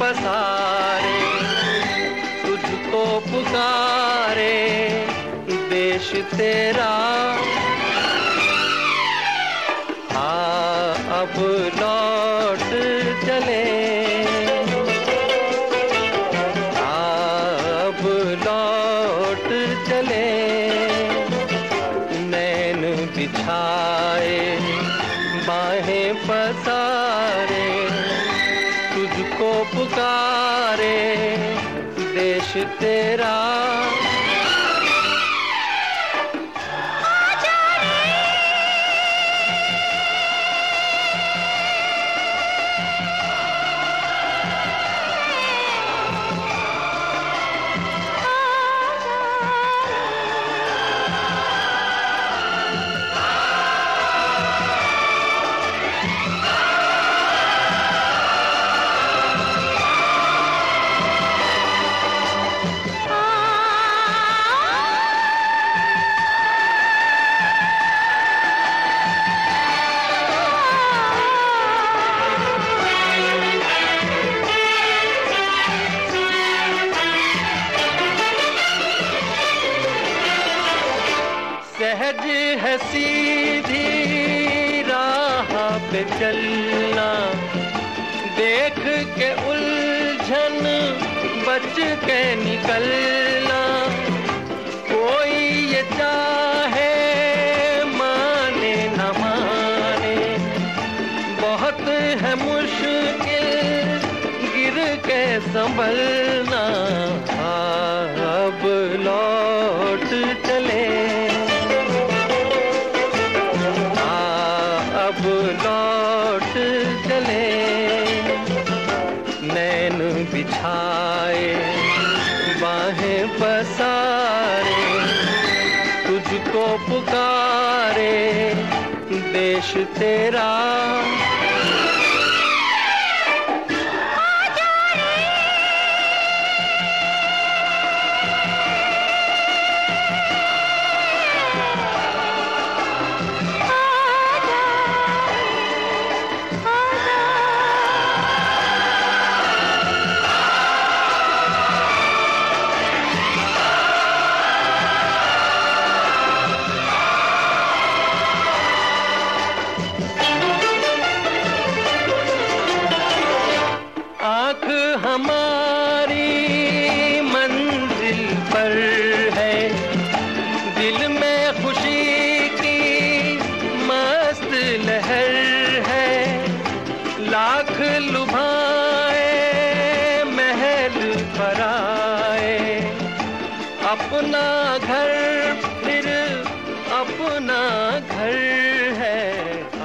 पसारे, तुझको पुकारे, देश तेरा। आ अब लौट चले। आ अब लौट चले। नैन बिछाए, बाहें पसारे। पुकारे देश तेरा सहज है सीधी राह पे चलना। देख के उलझन, बच के निकलना। कोई ये चाहे, माने न माने। बहुत है मुश्किल, गिर के संभलना। अब लौट बिछाए बाहें पसारे तुझको पुकारे देश तेरा लाख लुभाए महल पर अपना घर फिर अपना घर है।